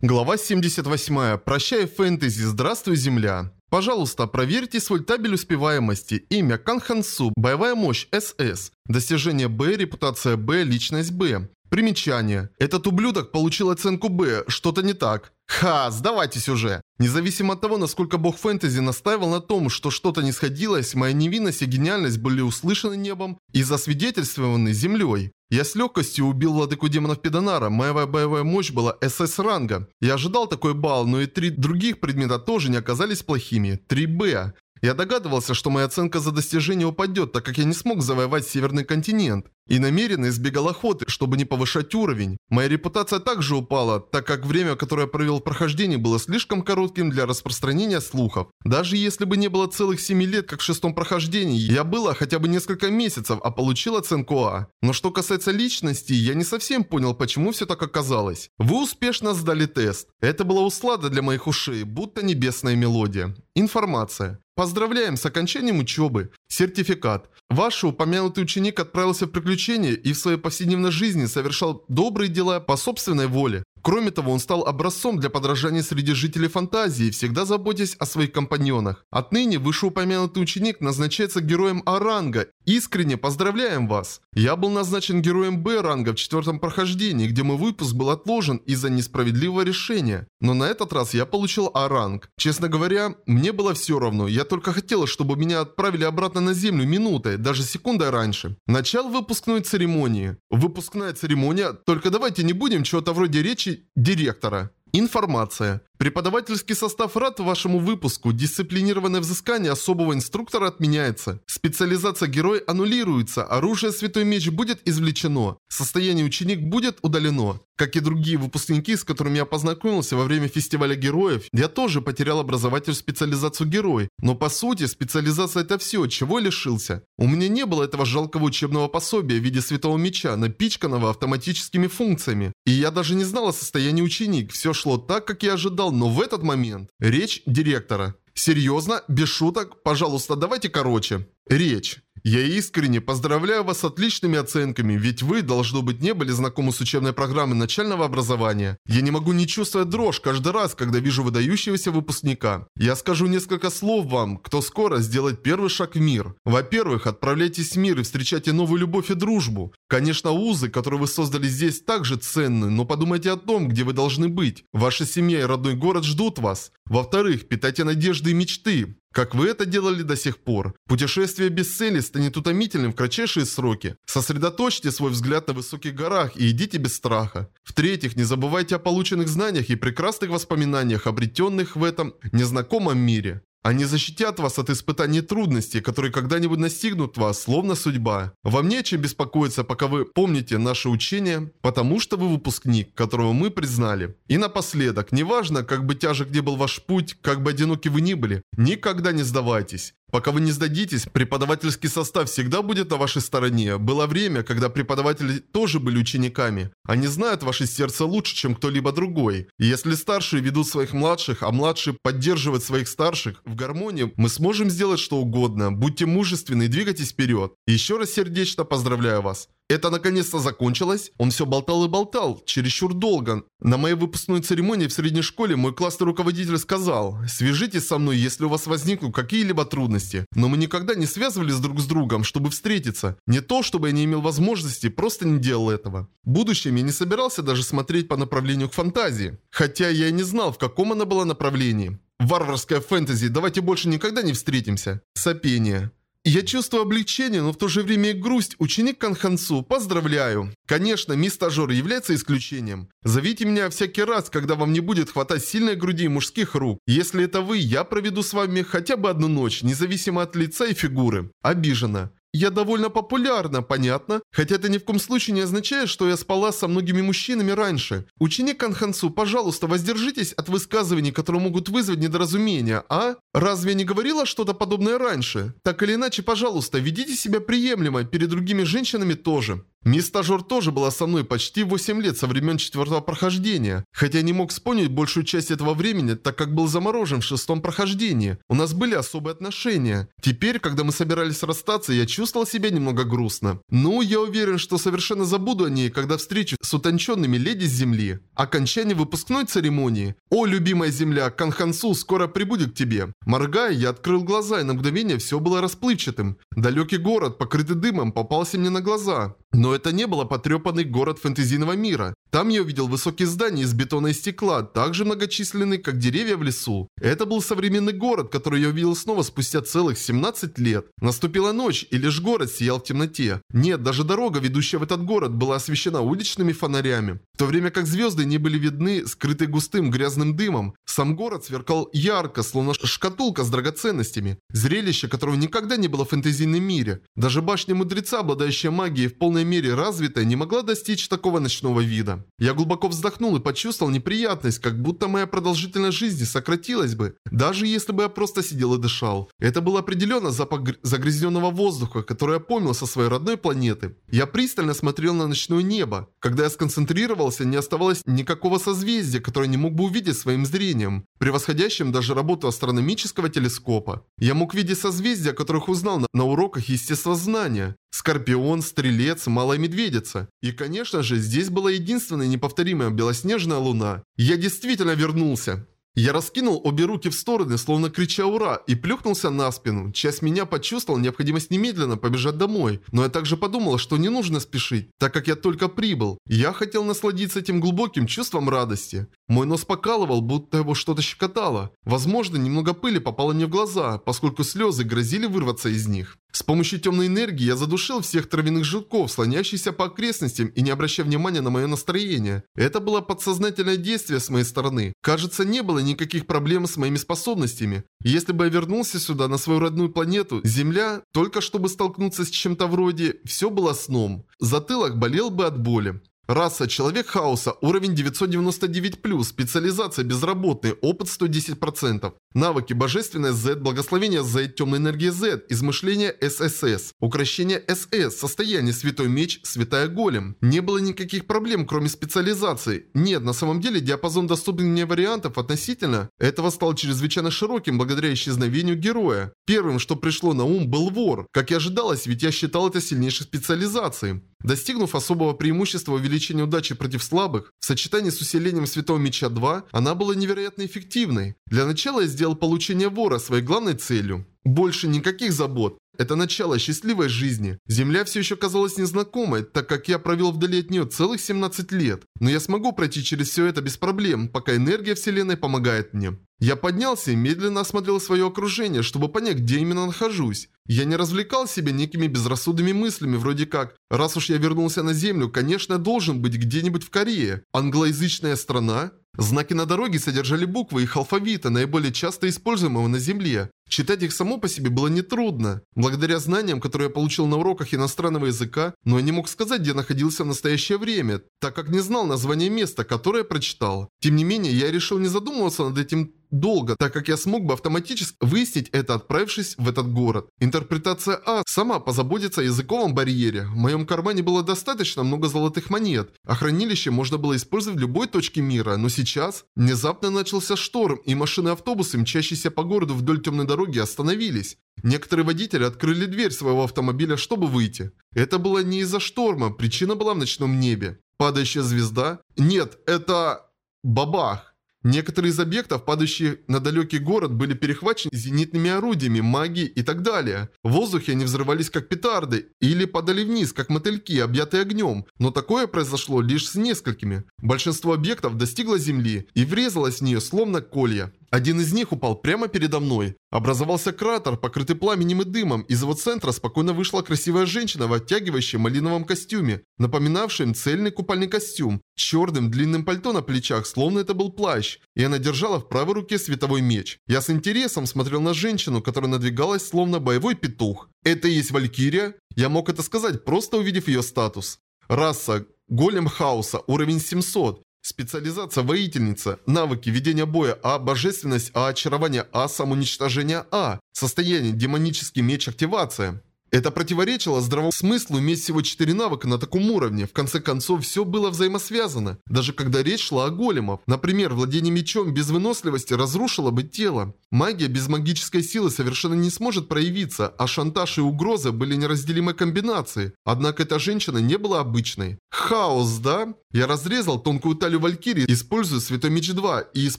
Глава 78. Прощай, фэнтези, здравствуй, земля. Пожалуйста, проверьте свой табель успеваемости. Имя Кан Хансу, боевая мощь СС. Достижение Б, репутация Б, личность Б. Примечание. Этот ублюдок получил оценку Б, что-то не так. Ха, сдавайтесь уже. Независимо от того, насколько бог фэнтези настаивал на том, что что-то не сходилось, моя невинность и гениальность были услышаны небом и засвидетельствованы землей. Я с легкостью убил владыку демонов Педонара, моя боевая мощь была СС ранга. Я ожидал такой балл, но и три других предмета тоже не оказались плохими. 3Б. Я догадывался, что моя оценка за достижение упадет, так как я не смог завоевать Северный континент. И намеренно избегал охоты, чтобы не повышать уровень. Моя репутация также упала, так как время, которое я провел в прохождении, было слишком коротким для распространения слухов. Даже если бы не было целых 7 лет, как в шестом прохождении, я было хотя бы несколько месяцев, а получил оценку А. Но что касается личности, я не совсем понял, почему все так оказалось. Вы успешно сдали тест. Это была услада для моих ушей, будто небесная мелодия. Информация. Поздравляем с окончанием учебы. Сертификат. Ваш упомянутый ученик отправился в приключения и в своей повседневной жизни совершал добрые дела по собственной воле. Кроме того, он стал образцом для подражания среди жителей фантазии, всегда заботясь о своих компаньонах. Отныне вышеупомянутый ученик назначается героем А-ранга. Искренне поздравляем вас! Я был назначен героем Б-ранга в четвертом прохождении, где мой выпуск был отложен из-за несправедливого решения. Но на этот раз я получил А-ранг. Честно говоря, мне было все равно. Я только хотел, чтобы меня отправили обратно на землю минутой, даже секундой раньше. Начал выпускной церемонии. Выпускная церемония, только давайте не будем чего-то вроде речи директора. Информация. Преподавательский состав рад вашему выпуску. Дисциплинированное взыскание особого инструктора отменяется. Специализация герой аннулируется. Оружие Святой Меч будет извлечено. Состояние ученик будет удалено. Как и другие выпускники, с которыми я познакомился во время фестиваля героев, я тоже потерял образовательную специализацию герой. Но по сути, специализация это все, чего лишился. У меня не было этого жалкого учебного пособия в виде Святого Меча, напичканного автоматическими функциями. И я даже не знал о состоянии ученик. Все шло так, как я ожидал, но в этот момент речь директора. Серьезно? Без шуток? Пожалуйста, давайте короче. Речь. Я искренне поздравляю вас с отличными оценками, ведь вы, должно быть, не были знакомы с учебной программой начального образования. Я не могу не чувствовать дрожь каждый раз, когда вижу выдающегося выпускника. Я скажу несколько слов вам, кто скоро сделает первый шаг в мир. Во-первых, отправляйтесь в мир и встречайте новую любовь и дружбу. Конечно, узы, которые вы создали здесь, также ценны, но подумайте о том, где вы должны быть. Ваша семья и родной город ждут вас. Во-вторых, питайте надежды и мечты как вы это делали до сих пор. Путешествие без цели станет утомительным в кратчайшие сроки. Сосредоточьте свой взгляд на высоких горах и идите без страха. В-третьих, не забывайте о полученных знаниях и прекрасных воспоминаниях, обретенных в этом незнакомом мире. Они защитят вас от испытаний трудностей, которые когда-нибудь настигнут вас, словно судьба. Вам не о чем беспокоиться, пока вы помните наше учение, потому что вы выпускник, которого мы признали. И напоследок, неважно, как бы тяжек ни был ваш путь, как бы одиноки вы ни были, никогда не сдавайтесь. Пока вы не сдадитесь, преподавательский состав всегда будет на вашей стороне. Было время, когда преподаватели тоже были учениками. Они знают ваше сердце лучше, чем кто-либо другой. И если старшие ведут своих младших, а младшие поддерживают своих старших, в гармонии мы сможем сделать что угодно. Будьте мужественны и двигайтесь вперед. еще раз сердечно поздравляю вас. Это наконец-то закончилось? Он все болтал и болтал, чересчур долго. На моей выпускной церемонии в средней школе мой классный руководитель сказал, «Свяжитесь со мной, если у вас возникнут какие-либо трудности». Но мы никогда не связывались друг с другом, чтобы встретиться. Не то, чтобы я не имел возможности, просто не делал этого. В будущем я не собирался даже смотреть по направлению к фантазии. Хотя я и не знал, в каком она была направлении. Варварская фэнтези, давайте больше никогда не встретимся. Сопение. Я чувствую облегчение, но в то же время и грусть. Ученик Канхансу, поздравляю. Конечно, мисс стажер является исключением. Зовите меня всякий раз, когда вам не будет хватать сильной груди и мужских рук. Если это вы, я проведу с вами хотя бы одну ночь, независимо от лица и фигуры. Обижена. Я довольно популярна, понятно? Хотя это ни в коем случае не означает, что я спала со многими мужчинами раньше. Ученик Канхансу, пожалуйста, воздержитесь от высказываний, которые могут вызвать недоразумения, а? Разве я не говорила что-то подобное раньше? Так или иначе, пожалуйста, ведите себя приемлемо, перед другими женщинами тоже. Мисс Стажер тоже была со мной почти 8 лет со времен четвертого прохождения, хотя не мог вспомнить большую часть этого времени, так как был заморожен в шестом прохождении. У нас были особые отношения. Теперь, когда мы собирались расстаться, я чувствовал себя немного грустно. Ну, я уверен, что совершенно забуду о ней, когда встречу с утонченными леди с земли. Окончание выпускной церемонии. О, любимая земля, Канхансу скоро прибудет к тебе. Моргая, я открыл глаза, и на мгновение все было расплывчатым. Далекий город, покрытый дымом, попался мне на глаза. Но это не было потрепанный город фэнтезийного мира. Там я увидел высокие здания из бетона и стекла, также многочисленные, как деревья в лесу. Это был современный город, который я увидел снова спустя целых 17 лет. Наступила ночь, и лишь город сиял в темноте. Нет, даже дорога, ведущая в этот город, была освещена уличными фонарями. В то время как звезды не были видны, скрытые густым грязным дымом, сам город сверкал ярко, словно шкатулка с драгоценностями. Зрелище, которого никогда не было в фэнтезийном мире. Даже башня мудреца, обладающая магией в полной мере развитая, не могла достичь такого ночного вида. Я глубоко вздохнул и почувствовал неприятность, как будто моя продолжительность жизни сократилась бы, даже если бы я просто сидел и дышал. Это был определенно запах загрязненного воздуха, который я помнил со своей родной планеты. Я пристально смотрел на ночное небо. Когда я сконцентрировался, не оставалось никакого созвездия, которое не мог бы увидеть своим зрением, превосходящим даже работу астрономического телескопа. Я мог видеть созвездия, которых узнал на, на уроках естествознания. Скорпион, Стрелец, Малая Медведица. И, конечно же, здесь была единственная неповторимая белоснежная луна. Я действительно вернулся. Я раскинул обе руки в стороны, словно крича «Ура!» и плюхнулся на спину. Часть меня почувствовал необходимость немедленно побежать домой, но я также подумал, что не нужно спешить, так как я только прибыл. Я хотел насладиться этим глубоким чувством радости. Мой нос покалывал, будто его что-то щекотало. Возможно, немного пыли попало мне в глаза, поскольку слезы грозили вырваться из них. С помощью темной энергии я задушил всех травяных жуков, слонящихся по окрестностям и не обращая внимания на мое настроение. Это было подсознательное действие с моей стороны. Кажется, не было никаких проблем с моими способностями. Если бы я вернулся сюда, на свою родную планету, Земля, только чтобы столкнуться с чем-то вроде, все было сном. Затылок болел бы от боли. Раса Человек Хаоса, уровень 999+, специализация безработный, опыт 110%. Навыки Божественная Z, Благословение Z, Темная энергия Z, Измышление ССС, Укращение СС, Состояние Святой Меч, Святая Голем. Не было никаких проблем, кроме специализации. Нет, на самом деле диапазон доступных мне вариантов относительно этого стал чрезвычайно широким благодаря исчезновению героя. Первым, что пришло на ум, был вор. Как и ожидалось, ведь я считал это сильнейшей специализацией. Достигнув особого преимущества увеличения удачи против слабых, в сочетании с усилением Святого Меча 2, она была невероятно эффективной. Для начала я сделал получение вора своей главной целью. Больше никаких забот. Это начало счастливой жизни. Земля все еще казалась незнакомой, так как я провел вдали от нее целых 17 лет. Но я смогу пройти через все это без проблем, пока энергия Вселенной помогает мне. Я поднялся и медленно осмотрел свое окружение, чтобы понять, где именно нахожусь. Я не развлекал себя некими безрассудными мыслями, вроде как «раз уж я вернулся на Землю, конечно, я должен быть где-нибудь в Корее. Англоязычная страна?» Знаки на дороге содержали буквы их алфавита, наиболее часто используемого на Земле. Читать их само по себе было нетрудно. Благодаря знаниям, которые я получил на уроках иностранного языка, но я не мог сказать, где находился в настоящее время, так как не знал название места, которое прочитал. Тем не менее, я решил не задумываться над этим долго, так как я смог бы автоматически выяснить это, отправившись в этот город. Интерпретация А сама позаботится о языковом барьере. В моем кармане было достаточно много золотых монет, а хранилище можно было использовать в любой точке мира, но сейчас внезапно начался шторм, и машины-автобусы, мчащиеся по городу вдоль темной дороги, остановились. Некоторые водители открыли дверь своего автомобиля, чтобы выйти. Это было не из-за шторма, причина была в ночном небе. Падающая звезда? Нет, это... Бабах. Некоторые из объектов, падающие на далекий город, были перехвачены зенитными орудиями, магией и так далее. В воздухе они взрывались как петарды или падали вниз, как мотыльки, объятые огнем. Но такое произошло лишь с несколькими. Большинство объектов достигло земли и врезалось в нее словно колья. Один из них упал прямо передо мной. Образовался кратер, покрытый пламенем и дымом. Из его центра спокойно вышла красивая женщина в оттягивающем малиновом костюме, напоминавшем цельный купальный костюм, черным длинным пальто на плечах, словно это был плащ, и она держала в правой руке световой меч. Я с интересом смотрел на женщину, которая надвигалась словно боевой петух. Это и есть Валькирия? Я мог это сказать, просто увидев ее статус. Раса Голем Хаоса, уровень 700. Специализация воительница, навыки ведения боя А, божественность А, очарование А, самоуничтожение А, состояние демонический меч активация. Это противоречило здравому смыслу иметь всего 4 навыка на таком уровне. В конце концов, все было взаимосвязано. Даже когда речь шла о големах. Например, владение мечом без выносливости разрушило бы тело. Магия без магической силы совершенно не сможет проявиться, а шантаж и угроза были неразделимой комбинацией. Однако эта женщина не была обычной. Хаос, да? Я разрезал тонкую талию Валькирии, используя Святой Меч 2, и из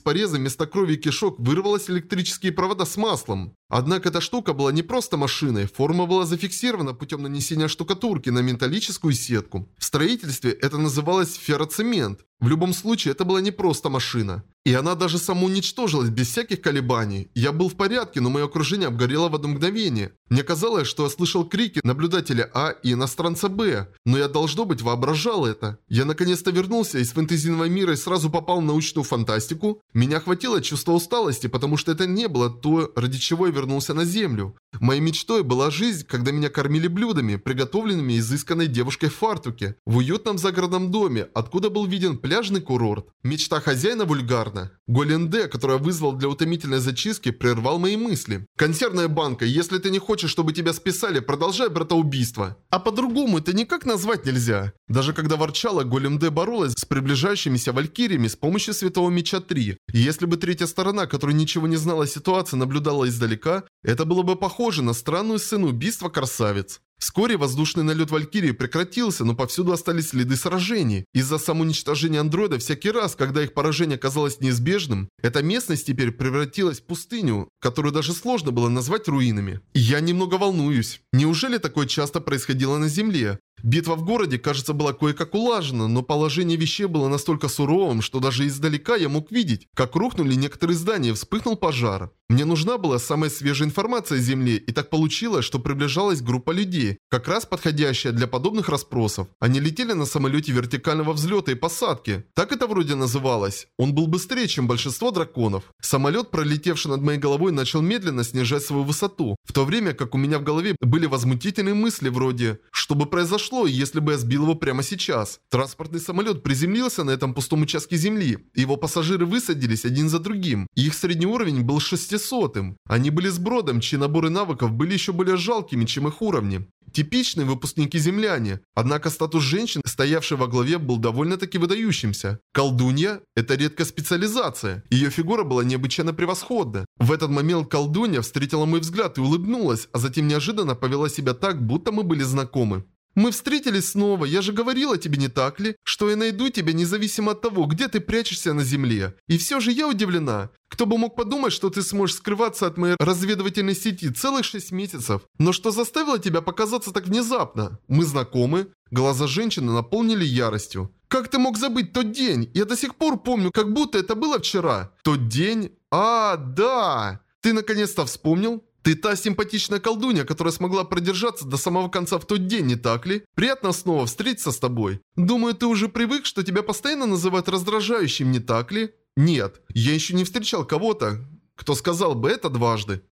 пореза вместо крови и кишок вырвалось электрические провода с маслом. Однако эта штука была не просто машиной, форма была зафиксирована путем нанесения штукатурки на металлическую сетку. В строительстве это называлось ферроцемент. В любом случае, это была не просто машина. И она даже самоуничтожилась без всяких колебаний. Я был в порядке, но мое окружение обгорело в одно мгновение. Мне казалось, что я слышал крики наблюдателя А и иностранца Б, но я, должно быть, воображал это. Я наконец-то вернулся из фэнтезийного мира и сразу попал в научную фантастику. Меня охватило чувство усталости, потому что это не было то, ради чего я вернулся на Землю. Моей мечтой была жизнь, когда меня кормили блюдами, приготовленными изысканной девушкой в фартуке, в уютном загородном доме, откуда был виден пляжный курорт. Мечта хозяина вульгарна. Голенде, которая вызвал для утомительной зачистки, прервал мои мысли. Консервная банка, если ты не хочешь, чтобы тебя списали, продолжай братоубийство. А по-другому это никак назвать нельзя. Даже когда ворчала, Големде боролась с приближающимися валькириями с помощью Святого Меча 3. И если бы третья сторона, которая ничего не знала о ситуации, наблюдала издалека, это было бы похоже на странную сцену убийства красавиц. Вскоре воздушный налет Валькирии прекратился, но повсюду остались следы сражений. Из-за самоуничтожения андроида всякий раз, когда их поражение казалось неизбежным, эта местность теперь превратилась в пустыню, которую даже сложно было назвать руинами. Я немного волнуюсь. Неужели такое часто происходило на Земле? Битва в городе, кажется, была кое-как улажена, но положение вещей было настолько суровым, что даже издалека я мог видеть, как рухнули некоторые здания вспыхнул пожар. Мне нужна была самая свежая информация о Земле, и так получилось, что приближалась группа людей, как раз подходящая для подобных расспросов. Они летели на самолете вертикального взлета и посадки. Так это вроде называлось. Он был быстрее, чем большинство драконов. Самолет, пролетевший над моей головой, начал медленно снижать свою высоту, в то время как у меня в голове были возмутительные мысли вроде «Что бы произошло, если бы я сбил его прямо сейчас?» Транспортный самолет приземлился на этом пустом участке земли, его пассажиры высадились один за другим, их средний уровень был 600 сотым. Они были с бродом, чьи наборы навыков были еще более жалкими, чем их уровни. Типичные выпускники-земляне. Однако статус женщин, стоявшей во главе, был довольно-таки выдающимся. Колдунья – это редкая специализация. Ее фигура была необычайно превосходна. В этот момент колдунья встретила мой взгляд и улыбнулась, а затем неожиданно повела себя так, будто мы были знакомы. «Мы встретились снова, я же говорила тебе, не так ли? Что я найду тебя независимо от того, где ты прячешься на земле. И все же я удивлена. Кто бы мог подумать, что ты сможешь скрываться от моей разведывательной сети целых 6 месяцев. Но что заставило тебя показаться так внезапно? Мы знакомы?» Глаза женщины наполнили яростью. «Как ты мог забыть тот день? Я до сих пор помню, как будто это было вчера. Тот день? А, да! Ты наконец-то вспомнил?» Ты та симпатичная колдунья, которая смогла продержаться до самого конца в тот день, не так ли? Приятно снова встретиться с тобой. Думаю, ты уже привык, что тебя постоянно называют раздражающим, не так ли? Нет, я еще не встречал кого-то, кто сказал бы это дважды.